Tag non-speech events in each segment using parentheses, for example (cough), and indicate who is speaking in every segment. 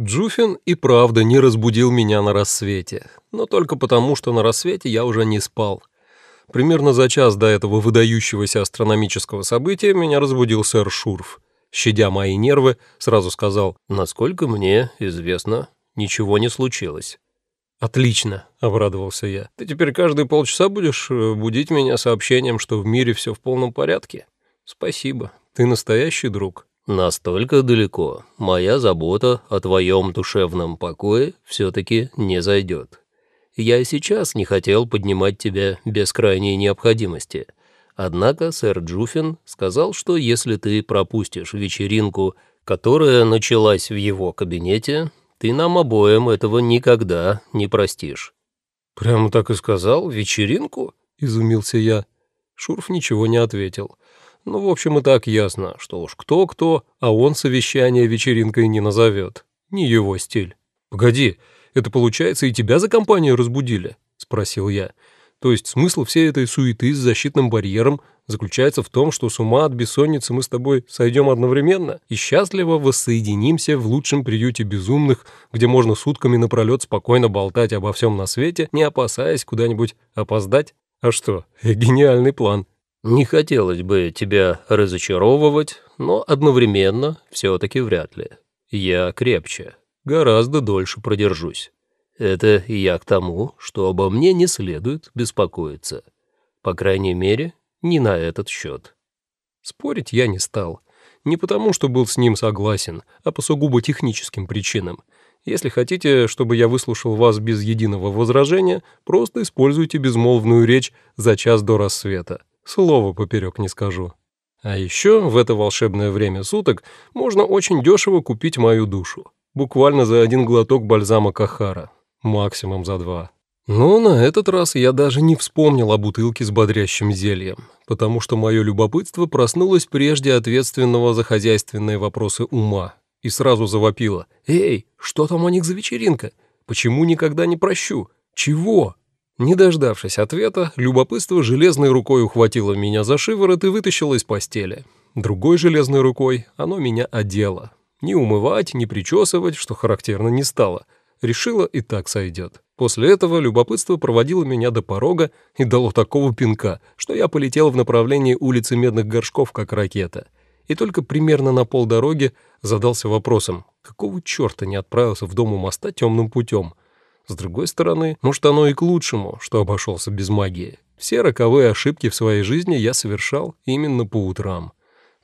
Speaker 1: Джуфин и правда не разбудил меня на рассвете, но только потому, что на рассвете я уже не спал. Примерно за час до этого выдающегося астрономического события меня разбудил сэр Шурф. Щадя мои нервы, сразу сказал, «Насколько мне известно, ничего не случилось». «Отлично», — обрадовался я. «Ты теперь каждые полчаса будешь э, будить меня сообщением, что в мире все в полном порядке? Спасибо, ты настоящий друг».
Speaker 2: Настолько далеко моя забота о твоем душевном покое все-таки не зайдет. Я и сейчас не хотел поднимать тебя без крайней необходимости. Однако сэр Джуфин сказал, что если ты пропустишь вечеринку, которая началась в его кабинете, ты нам обоим этого никогда не простишь».
Speaker 1: «Прямо так и сказал? Вечеринку?» — изумился я. Шурф ничего не ответил. Ну, в общем, и так ясно, что уж кто-кто, а он совещание вечеринкой не назовет. Не его стиль. «Погоди, это, получается, и тебя за компанию разбудили?» — спросил я. «То есть смысл всей этой суеты с защитным барьером заключается в том, что с ума от бессонницы мы с тобой сойдем одновременно и счастливо воссоединимся в лучшем приюте безумных, где можно сутками напролет спокойно болтать обо всем на свете, не опасаясь куда-нибудь опоздать? А что, гениальный план».
Speaker 2: Не хотелось бы тебя разочаровывать, но одновременно все-таки вряд ли. Я крепче, гораздо дольше продержусь. Это я к тому, что обо мне не следует беспокоиться. По крайней мере, не на этот счет.
Speaker 1: Спорить я не стал. Не потому, что был с ним согласен, а по сугубо техническим причинам. Если хотите, чтобы я выслушал вас без единого возражения, просто используйте безмолвную речь за час до рассвета. Слова поперек не скажу. А еще в это волшебное время суток можно очень дешево купить мою душу. Буквально за один глоток бальзама Кахара. Максимум за два. Но на этот раз я даже не вспомнил о бутылке с бодрящим зельем, потому что мое любопытство проснулось прежде ответственного за хозяйственные вопросы ума и сразу завопило. «Эй, что там у них за вечеринка? Почему никогда не прощу? Чего?» Не дождавшись ответа, любопытство железной рукой ухватило меня за шиворот и вытащило из постели. Другой железной рукой оно меня одело. Ни умывать, ни причесывать, что характерно, не стало. Решила и так сойдет. После этого любопытство проводило меня до порога и дало такого пинка, что я полетел в направлении улицы Медных Горшков, как ракета. И только примерно на полдороги задался вопросом, какого черта не отправился в дом у моста темным путем — с другой стороны, может, оно и к лучшему, что обошелся без магии. Все роковые ошибки в своей жизни я совершал именно по утрам.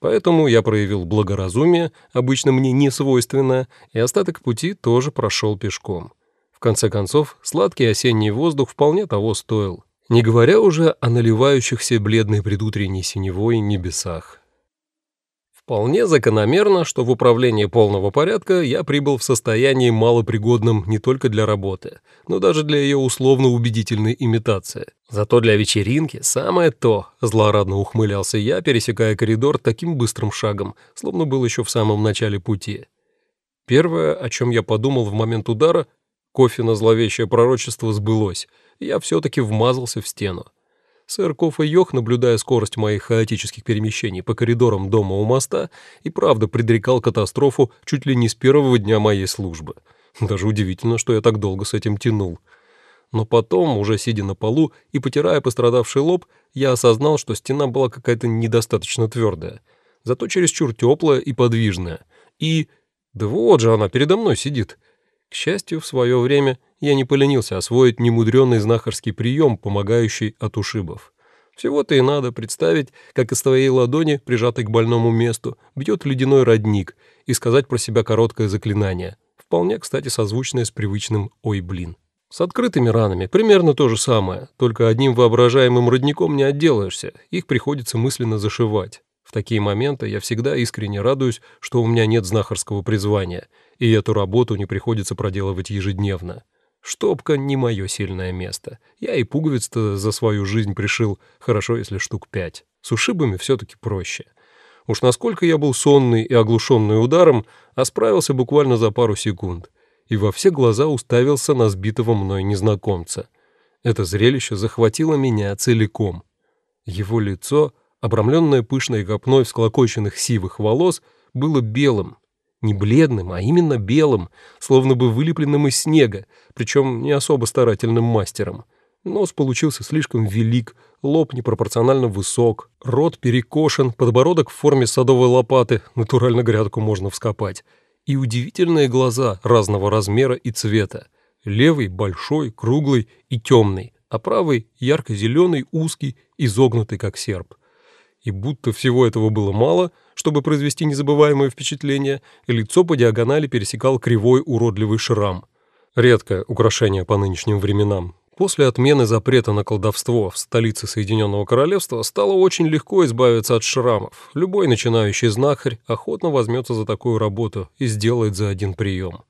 Speaker 1: Поэтому я проявил благоразумие, обычно мне не свойственное, и остаток пути тоже прошел пешком. В конце концов, сладкий осенний воздух вполне того стоил, не говоря уже о наливающихся бледной предутренней синевой небесах. Вполне закономерно, что в управлении полного порядка я прибыл в состоянии малопригодном не только для работы, но даже для ее условно-убедительной имитации. Зато для вечеринки самое то, злорадно ухмылялся я, пересекая коридор таким быстрым шагом, словно был еще в самом начале пути. Первое, о чем я подумал в момент удара, кофе на зловещее пророчество сбылось, я все-таки вмазался в стену. Сэр Коф и Йох, наблюдая скорость моих хаотических перемещений по коридорам дома у моста, и правда предрекал катастрофу чуть ли не с первого дня моей службы. Даже удивительно, что я так долго с этим тянул. Но потом, уже сидя на полу и потирая пострадавший лоб, я осознал, что стена была какая-то недостаточно твердая, зато чересчур теплая и подвижная. И... Да вот же она передо мной сидит. К счастью, в свое время я не поленился освоить немудренный знахарский прием, помогающий от ушибов. Всего-то и надо представить, как из твоей ладони, прижатой к больному месту, бьет ледяной родник, и сказать про себя короткое заклинание, вполне, кстати, созвучное с привычным «ой, блин». С открытыми ранами примерно то же самое, только одним воображаемым родником не отделаешься, их приходится мысленно зашивать. В такие моменты я всегда искренне радуюсь, что у меня нет знахарского призвания, и эту работу не приходится проделывать ежедневно. Штопка не мое сильное место. Я и пуговиц-то за свою жизнь пришил, хорошо, если штук пять. С ушибами все-таки проще. Уж насколько я был сонный и оглушенный ударом, а справился буквально за пару секунд. И во все глаза уставился на сбитого мной незнакомца. Это зрелище захватило меня целиком. Его лицо — обрамленное пышной копной всклокоченных сивых волос, было белым, Не бледным, а именно белым, словно бы вылепленным из снега, причем не особо старательным мастером. Нос получился слишком велик, лоб непропорционально высок, рот перекошен, подбородок в форме садовой лопаты, натурально грядку можно вскопать, и удивительные глаза разного размера и цвета. Левый большой, круглый и темный, а правый ярко-зеленый, узкий, изогнутый как серп. И будто всего этого было мало, чтобы произвести незабываемое впечатление, лицо по диагонали пересекал кривой уродливый шрам. Редкое украшение по нынешним временам. После отмены запрета на колдовство в столице Соединенного Королевства стало очень легко избавиться от шрамов. Любой начинающий знахарь охотно возьмется за такую работу и сделает за один прием.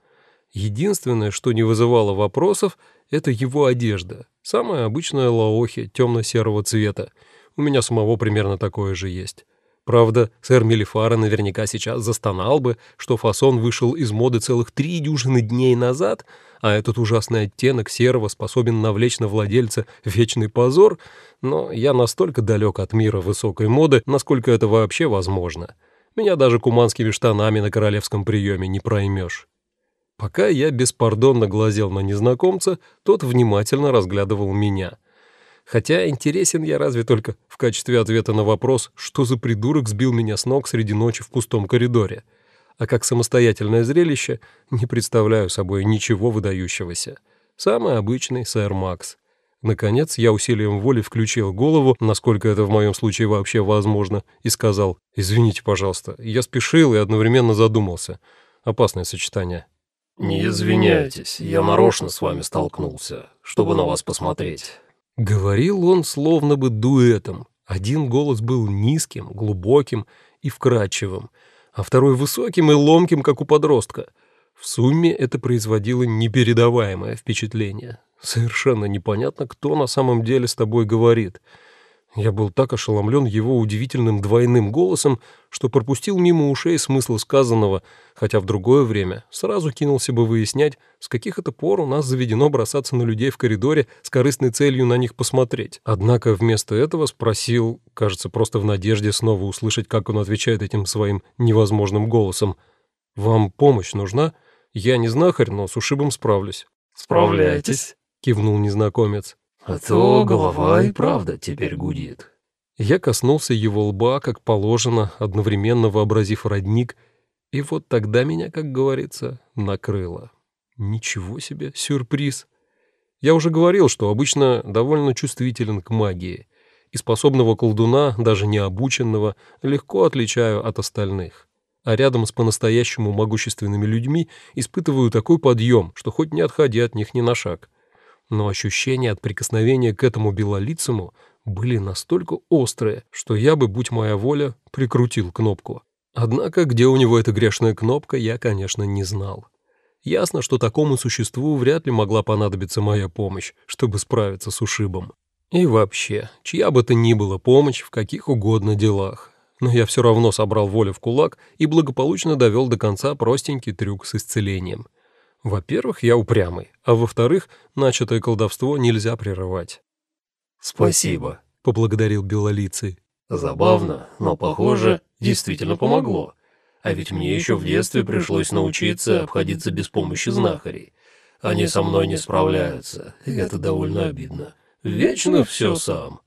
Speaker 1: Единственное, что не вызывало вопросов, это его одежда. Самая обычная лаохи темно-серого цвета, у меня самого примерно такое же есть. Правда, сэр Мелифара наверняка сейчас застонал бы, что фасон вышел из моды целых три дюжины дней назад, а этот ужасный оттенок серого способен навлечь на владельца вечный позор, но я настолько далек от мира высокой моды, насколько это вообще возможно. Меня даже куманскими штанами на королевском приеме не проймешь. Пока я беспардонно глазел на незнакомца, тот внимательно разглядывал меня — Хотя интересен я разве только в качестве ответа на вопрос, что за придурок сбил меня с ног среди ночи в пустом коридоре. А как самостоятельное зрелище не представляю собой ничего выдающегося. Самый обычный сэр Макс. Наконец я усилием воли включил голову, насколько это в моем случае вообще возможно, и сказал «Извините, пожалуйста, я спешил и одновременно задумался. Опасное сочетание».
Speaker 2: «Не извиняйтесь, я нарочно с вами столкнулся, чтобы на вас посмотреть».
Speaker 1: Говорил он словно бы дуэтом. Один голос был низким, глубоким и вкрадчивым, а второй высоким и ломким, как у подростка. В сумме это производило непередаваемое впечатление. Совершенно непонятно, кто на самом деле с тобой говорит — я был так ошеломлен его удивительным двойным голосом, что пропустил мимо ушей смысл сказанного, хотя в другое время сразу кинулся бы выяснять, с каких это пор у нас заведено бросаться на людей в коридоре с корыстной целью на них посмотреть. Однако вместо этого спросил, кажется, просто в надежде снова услышать, как он отвечает этим своим невозможным голосом. «Вам помощь нужна? Я не знахарь, но с ушибом справлюсь».
Speaker 2: «Справляйтесь», —
Speaker 1: кивнул незнакомец.
Speaker 2: А то голова и правда теперь гудит.
Speaker 1: Я коснулся его лба, как положено, одновременно вообразив родник, и вот тогда меня, как говорится, накрыло. Ничего себе, сюрприз. Я уже говорил, что обычно довольно чувствителен к магии, и способного колдуна, даже необученного, легко отличаю от остальных. А рядом с по-настоящему могущественными людьми испытываю такой подъем, что хоть не отходи от них ни на шаг но ощущения от прикосновения к этому белолицему были настолько острые, что я бы, будь моя воля, прикрутил кнопку. Однако, где у него эта грешная кнопка, я, конечно, не знал. Ясно, что такому существу вряд ли могла понадобиться моя помощь, чтобы справиться с ушибом. И вообще, чья бы то ни была помощь в каких угодно делах. Но я все равно собрал волю в кулак и благополучно довел до конца простенький трюк с исцелением. Во-первых, я упрямый, а во-вторых, начатое колдовство нельзя прерывать.
Speaker 2: «Спасибо», —
Speaker 1: поблагодарил Белолицый.
Speaker 2: «Забавно, но, похоже, действительно помогло. А ведь мне еще в детстве пришлось научиться обходиться без помощи знахарей. Они со мной не справляются, и это довольно обидно. Вечно все сам.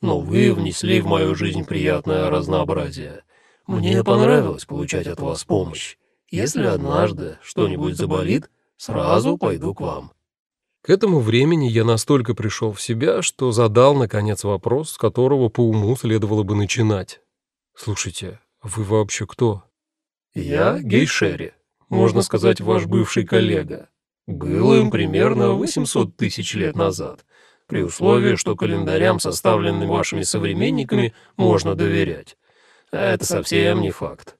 Speaker 2: Но вы внесли в мою жизнь приятное разнообразие. Мне понравилось получать от вас помощь. Если однажды что-нибудь заболит, Сразу пойду к вам».
Speaker 1: К этому времени я настолько пришел в себя, что задал, наконец, вопрос, с которого по уму следовало бы начинать. «Слушайте, вы вообще кто?»
Speaker 2: «Я Гейшери, можно сказать, ваш бывший коллега. Был им примерно 800 тысяч лет назад, при условии, что календарям, составленным вашими современниками, можно доверять. А это совсем не факт».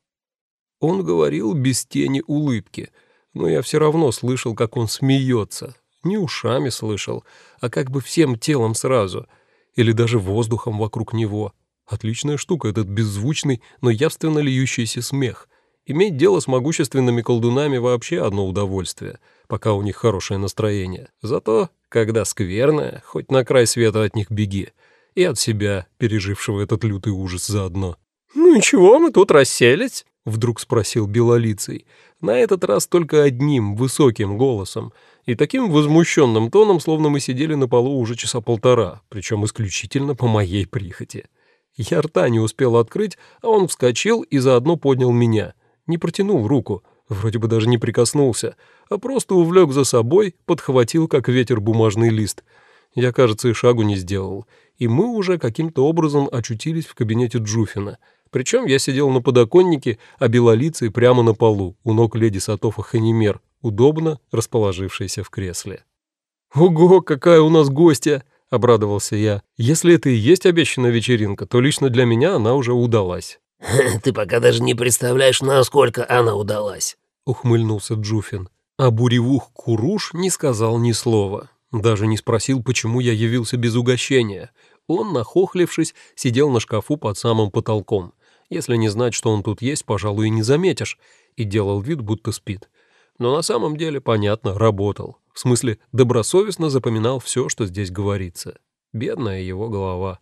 Speaker 1: Он говорил без тени улыбки — но я все равно слышал, как он смеется. Не ушами слышал, а как бы всем телом сразу. Или даже воздухом вокруг него. Отличная штука этот беззвучный, но явственно льющийся смех. Иметь дело с могущественными колдунами вообще одно удовольствие, пока у них хорошее настроение. Зато, когда скверное, хоть на край света от них беги. И от себя, пережившего этот лютый ужас заодно. «Ну и чего мы тут расселись?» Вдруг спросил Белолицый. На этот раз только одним высоким голосом и таким возмущенным тоном, словно мы сидели на полу уже часа полтора, причем исключительно по моей прихоти. Я рта не успел открыть, а он вскочил и заодно поднял меня. Не протянул руку, вроде бы даже не прикоснулся, а просто увлек за собой, подхватил, как ветер, бумажный лист. Я, кажется, и шагу не сделал. И мы уже каким-то образом очутились в кабинете Джуфина. Причем я сидел на подоконнике, а белолицый прямо на полу, у ног леди Сатофа Ханимер, удобно расположившейся в кресле. «Ого, какая у нас гостья!» — обрадовался я. «Если это и есть обещанная вечеринка, то лично для меня она уже удалась». (laughs)
Speaker 3: «Ты пока даже не представляешь, насколько она удалась», —
Speaker 1: ухмыльнулся Джуфин. А буревух Куруш не сказал ни слова. Даже не спросил, почему я явился без угощения. Он, нахохлившись, сидел на шкафу под самым потолком. Если не знать, что он тут есть, пожалуй, и не заметишь. И делал вид, будто спит. Но на самом деле, понятно, работал. В смысле, добросовестно запоминал все, что здесь говорится. Бедная его голова.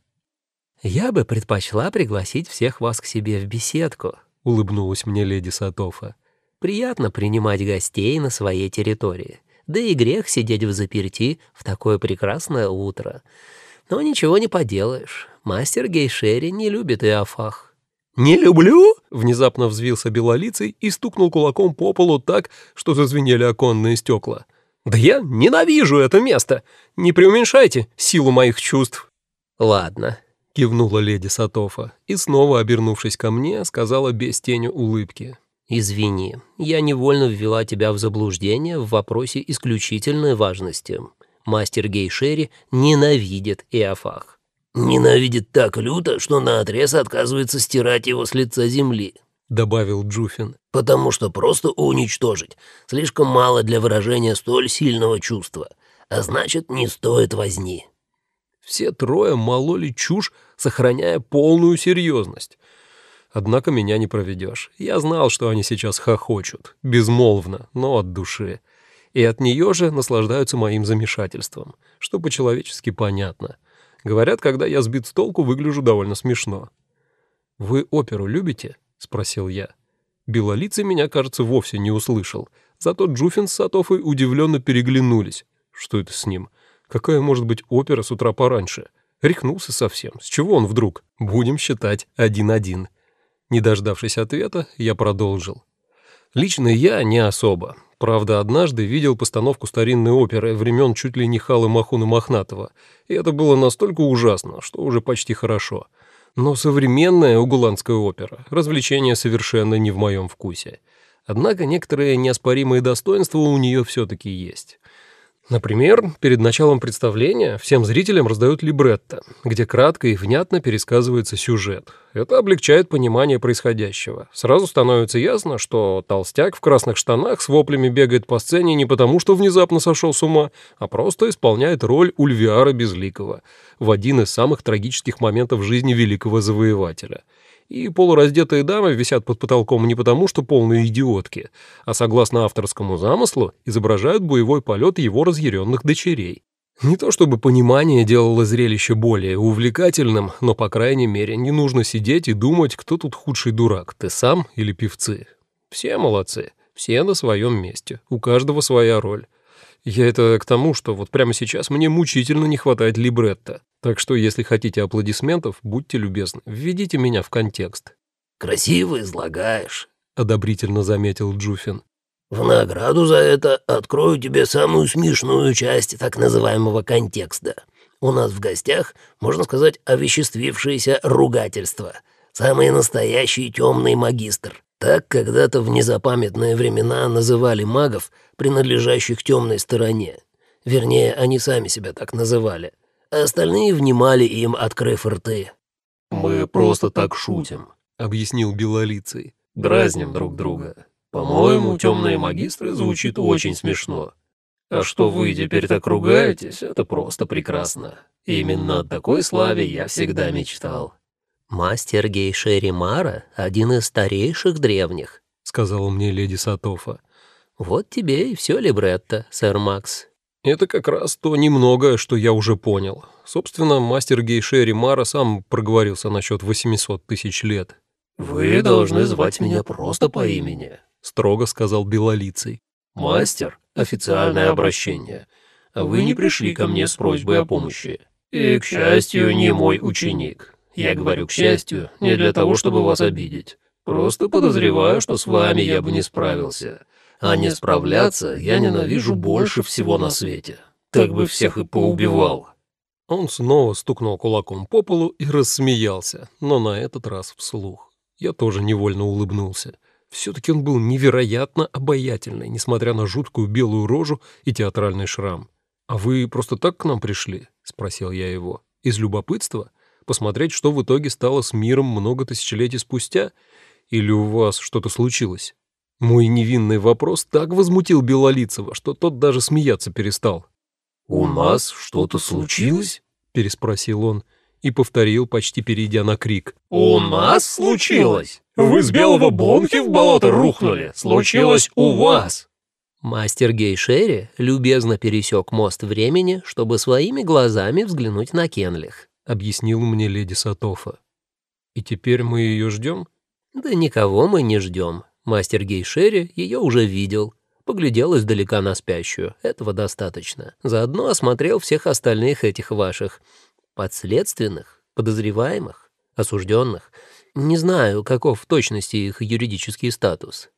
Speaker 2: «Я бы предпочла пригласить всех вас к себе в беседку», — улыбнулась мне леди Сатофа. «Приятно принимать гостей на своей территории. Да и грех сидеть в заперти в такое прекрасное утро. Но ничего не поделаешь. Мастер Гейшери не любит Иофах».
Speaker 1: «Не люблю?» — внезапно взвился белолицей и стукнул кулаком по полу так, что зазвенели оконные стекла. «Да я ненавижу это место! Не преуменьшайте силу моих чувств!»
Speaker 2: «Ладно», — кивнула леди Сатофа и, снова обернувшись ко мне, сказала без тени улыбки. «Извини, я невольно ввела тебя в заблуждение в вопросе исключительной важности. Мастер Гейшери ненавидит Иофах».
Speaker 3: «Ненавидит так люто, что наотрез отказывается стирать его с лица земли», —
Speaker 1: добавил Джуфин.
Speaker 3: «Потому что просто уничтожить слишком мало для выражения столь сильного чувства, а значит, не стоит возни».
Speaker 1: Все трое мололи чушь, сохраняя полную серьезность. Однако меня не проведешь. Я знал, что они сейчас хохочут, безмолвно, но от души. И от нее же наслаждаются моим замешательством, что по-человечески понятно. Говорят, когда я сбит с толку, выгляжу довольно смешно. «Вы оперу любите?» — спросил я. Белолицый меня, кажется, вовсе не услышал. Зато Джуфин с Сатофой удивленно переглянулись. Что это с ним? Какая может быть опера с утра пораньше? Рехнулся совсем. С чего он вдруг? Будем считать один-один. Не дождавшись ответа, я продолжил. Лично я не особо. Правда, однажды видел постановку старинной оперы времен чуть ли не Халы Махуна Мохнатого, и это было настолько ужасно, что уже почти хорошо. Но современная угуланская опера – развлечение совершенно не в моем вкусе. Однако некоторые неоспоримые достоинства у нее все-таки есть. Например, перед началом представления всем зрителям раздают либретто, где кратко и внятно пересказывается сюжет. Это облегчает понимание происходящего. Сразу становится ясно, что толстяк в красных штанах с воплями бегает по сцене не потому, что внезапно сошел с ума, а просто исполняет роль Ульвиара Безликого в один из самых трагических моментов жизни великого завоевателя – и полураздетые дамы висят под потолком не потому, что полные идиотки, а согласно авторскому замыслу изображают боевой полет его разъяренных дочерей. Не то чтобы понимание делало зрелище более увлекательным, но, по крайней мере, не нужно сидеть и думать, кто тут худший дурак, ты сам или певцы. Все молодцы, все на своем месте, у каждого своя роль. Я это к тому, что вот прямо сейчас мне мучительно не хватает либретто. Так что, если хотите аплодисментов, будьте любезны, введите меня в контекст».
Speaker 3: «Красиво излагаешь», —
Speaker 1: одобрительно заметил Джуфин.
Speaker 3: «В награду за это открою тебе самую смешную часть так называемого контекста. У нас в гостях, можно сказать, овеществившееся ругательство. Самый настоящий темный магистр. Так когда-то в незапамятные времена называли магов, принадлежащих темной стороне. Вернее, они сами себя так называли остальные внимали им, открыв рты.
Speaker 2: «Мы просто так шутим», — объяснил Белолицый. «Дразним друг друга. По-моему, темные магистры звучит очень смешно. А что вы теперь так ругаетесь, это просто прекрасно. Именно о такой славе я всегда мечтал». «Мастер Гейшери Мара — один из старейших древних», — сказала мне леди Сатофа. «Вот тебе и все либретто, сэр Макс».
Speaker 1: Это как раз то немногое, что я уже понял. Собственно, мастер Гейшери Мара сам проговорился насчет 800 тысяч лет.
Speaker 2: «Вы должны звать меня просто по имени», — строго сказал Белолицый. «Мастер — официальное обращение, а вы не пришли ко мне с просьбой о помощи. И, к счастью, не мой ученик. Я говорю «к счастью» не для того, чтобы вас обидеть. Просто подозреваю, что с вами я бы не справился. А не справляться я ненавижу больше всего на свете. Так бы всех и поубивал».
Speaker 1: Он снова стукнул кулаком по полу и рассмеялся, но на этот раз вслух. Я тоже невольно улыбнулся. Все-таки он был невероятно обаятельный, несмотря на жуткую белую рожу и театральный шрам. «А вы просто так к нам пришли?» — спросил я его. «Из любопытства? Посмотреть, что в итоге стало с миром много тысячелетий спустя? Или у вас что-то случилось?» Мой невинный вопрос так возмутил Белолицева, что тот даже смеяться перестал.
Speaker 2: «У нас что-то случилось?»
Speaker 1: — переспросил он и повторил, почти перейдя на крик.
Speaker 2: «У нас случилось! Вы с белого бонхи в болото рухнули! Случилось у вас!»
Speaker 4: Мастер Гейшери любезно пересек мост времени, чтобы своими глазами взглянуть на Кенлих,
Speaker 1: объяснил мне леди Сатофа. «И теперь мы ее ждем?»
Speaker 4: «Да никого мы не ждем. Мастер Гейшери ее уже видел. Поглядел издалека на спящую. Этого достаточно. Заодно осмотрел всех остальных этих ваших подследственных, подозреваемых, осужденных. Не знаю, каков в точности их юридический статус.